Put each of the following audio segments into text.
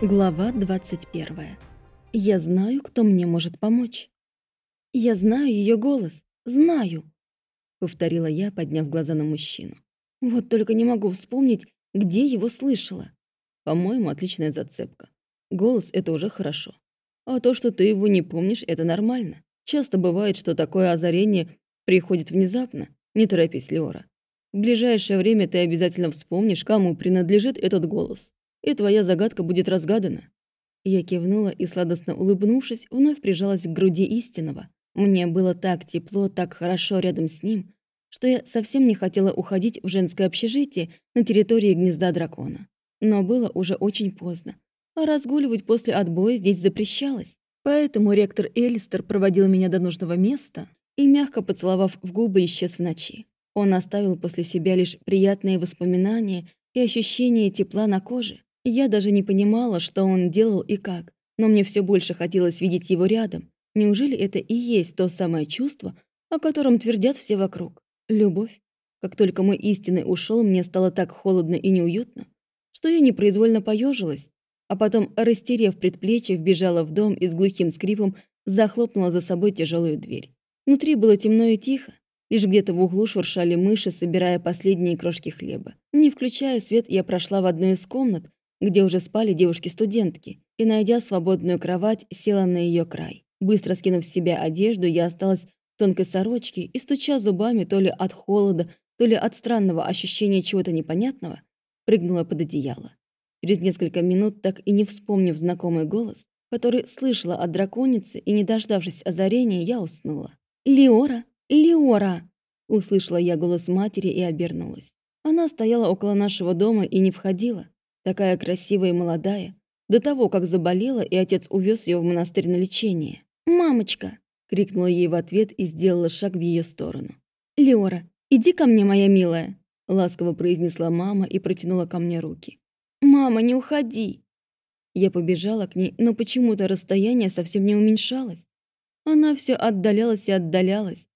Глава 21. Я знаю, кто мне может помочь. Я знаю ее голос. Знаю. Повторила я, подняв глаза на мужчину. Вот только не могу вспомнить, где его слышала. По-моему, отличная зацепка. Голос — это уже хорошо. А то, что ты его не помнишь, это нормально. Часто бывает, что такое озарение приходит внезапно. Не торопись, Леора. В ближайшее время ты обязательно вспомнишь, кому принадлежит этот голос и твоя загадка будет разгадана». Я кивнула и, сладостно улыбнувшись, вновь прижалась к груди истинного. Мне было так тепло, так хорошо рядом с ним, что я совсем не хотела уходить в женское общежитие на территории гнезда дракона. Но было уже очень поздно, а разгуливать после отбоя здесь запрещалось. Поэтому ректор Элистер проводил меня до нужного места и, мягко поцеловав в губы, исчез в ночи. Он оставил после себя лишь приятные воспоминания и ощущение тепла на коже. Я даже не понимала, что он делал и как, но мне все больше хотелось видеть его рядом. Неужели это и есть то самое чувство, о котором твердят все вокруг? Любовь. Как только мой истинный ушел, мне стало так холодно и неуютно, что я непроизвольно поежилась, а потом, растерев предплечье, вбежала в дом и с глухим скрипом захлопнула за собой тяжелую дверь. Внутри было темно и тихо, лишь где-то в углу шуршали мыши, собирая последние крошки хлеба. Не включая свет, я прошла в одну из комнат, где уже спали девушки-студентки, и, найдя свободную кровать, села на ее край. Быстро скинув с себя одежду, я осталась в тонкой сорочке и, стуча зубами то ли от холода, то ли от странного ощущения чего-то непонятного, прыгнула под одеяло. Через несколько минут, так и не вспомнив знакомый голос, который слышала от драконицы и, не дождавшись озарения, я уснула. «Леора! Леора!» Услышала я голос матери и обернулась. Она стояла около нашего дома и не входила, такая красивая и молодая, до того, как заболела, и отец увез ее в монастырь на лечение. «Мамочка!» — крикнула ей в ответ и сделала шаг в ее сторону. «Леора, иди ко мне, моя милая!» — ласково произнесла мама и протянула ко мне руки. «Мама, не уходи!» Я побежала к ней, но почему-то расстояние совсем не уменьшалось. Она все отдалялась и отдалялась.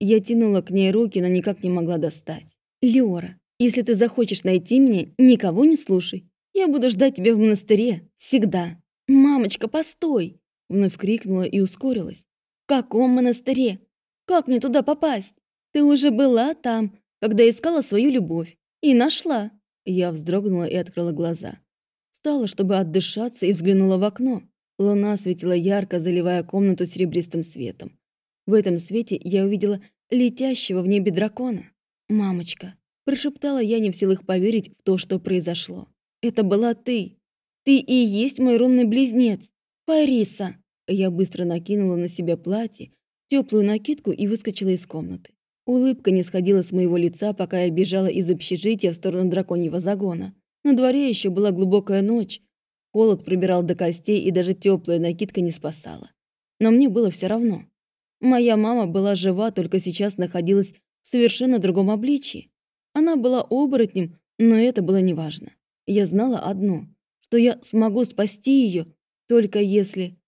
Я тянула к ней руки, но никак не могла достать. «Леора, если ты захочешь найти меня, никого не слушай. Я буду ждать тебя в монастыре. Всегда. Мамочка, постой!» Вновь крикнула и ускорилась. «В каком монастыре? Как мне туда попасть? Ты уже была там, когда искала свою любовь. И нашла». Я вздрогнула и открыла глаза. Встала, чтобы отдышаться, и взглянула в окно. Луна светила ярко, заливая комнату серебристым светом. В этом свете я увидела летящего в небе дракона. «Мамочка», – прошептала я, не в силах поверить в то, что произошло. Это была ты. Ты и есть мой рунный близнец. Фариса. Я быстро накинула на себя платье, теплую накидку и выскочила из комнаты. Улыбка не сходила с моего лица, пока я бежала из общежития в сторону драконьего загона. На дворе еще была глубокая ночь. Холод пробирал до костей, и даже теплая накидка не спасала. Но мне было все равно. Моя мама была жива, только сейчас находилась в совершенно другом обличии. Она была оборотнем, но это было неважно. Я знала одно, что я смогу спасти ее, только если...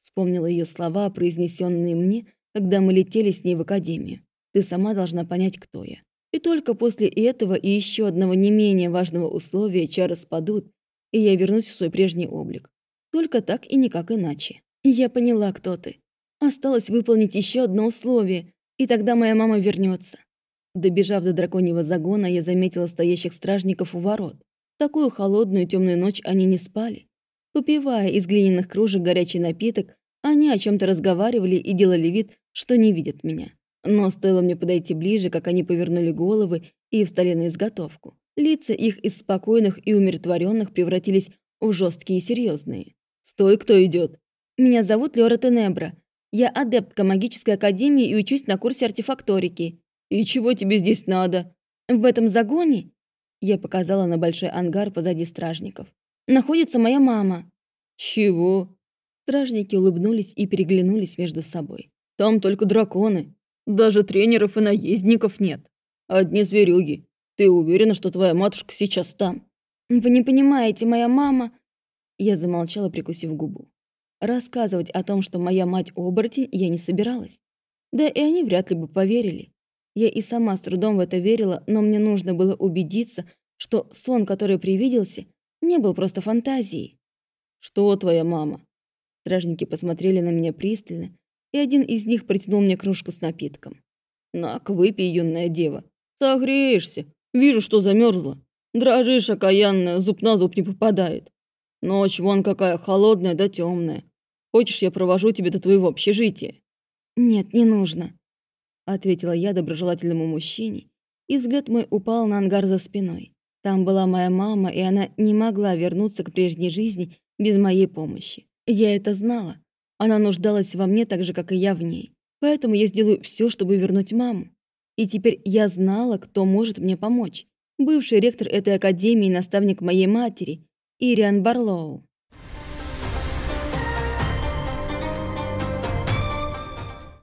Вспомнила ее слова, произнесенные мне, когда мы летели с ней в академию. Ты сама должна понять, кто я. И только после этого и еще одного не менее важного условия чары спадут, и я вернусь в свой прежний облик. Только так и никак иначе. Я поняла, кто ты. Осталось выполнить еще одно условие, и тогда моя мама вернется. Добежав до драконьего загона, я заметила стоящих стражников у ворот такую холодную темную ночь они не спали. Попивая из глиняных кружек горячий напиток, они о чем то разговаривали и делали вид, что не видят меня. Но стоило мне подойти ближе, как они повернули головы и встали на изготовку. Лица их из спокойных и умиротворенных превратились в жесткие и серьезные. «Стой, кто идет? Меня зовут Лера Тенебра. Я адептка магической академии и учусь на курсе артефакторики. И чего тебе здесь надо? В этом загоне я показала на большой ангар позади стражников. «Находится моя мама». «Чего?» Стражники улыбнулись и переглянулись между собой. «Там только драконы. Даже тренеров и наездников нет. Одни зверюги. Ты уверена, что твоя матушка сейчас там?» «Вы не понимаете, моя мама...» Я замолчала, прикусив губу. Рассказывать о том, что моя мать оборотень, я не собиралась. Да и они вряд ли бы поверили. Я и сама с трудом в это верила, но мне нужно было убедиться, что сон, который привиделся, не был просто фантазией. «Что твоя мама?» Стражники посмотрели на меня пристально, и один из них протянул мне кружку с напитком. «На-ка, выпей, юная дева. Согреешься. Вижу, что замерзла. Дрожишь, окаянная, зуб на зуб не попадает. Ночь вон какая холодная да темная. Хочешь, я провожу тебя до твоего общежития?» «Нет, не нужно», — ответила я доброжелательному мужчине, и взгляд мой упал на ангар за спиной. Там была моя мама, и она не могла вернуться к прежней жизни без моей помощи. Я это знала. Она нуждалась во мне так же, как и я в ней. Поэтому я сделаю все, чтобы вернуть маму. И теперь я знала, кто может мне помочь. Бывший ректор этой академии наставник моей матери, Ириан Барлоу.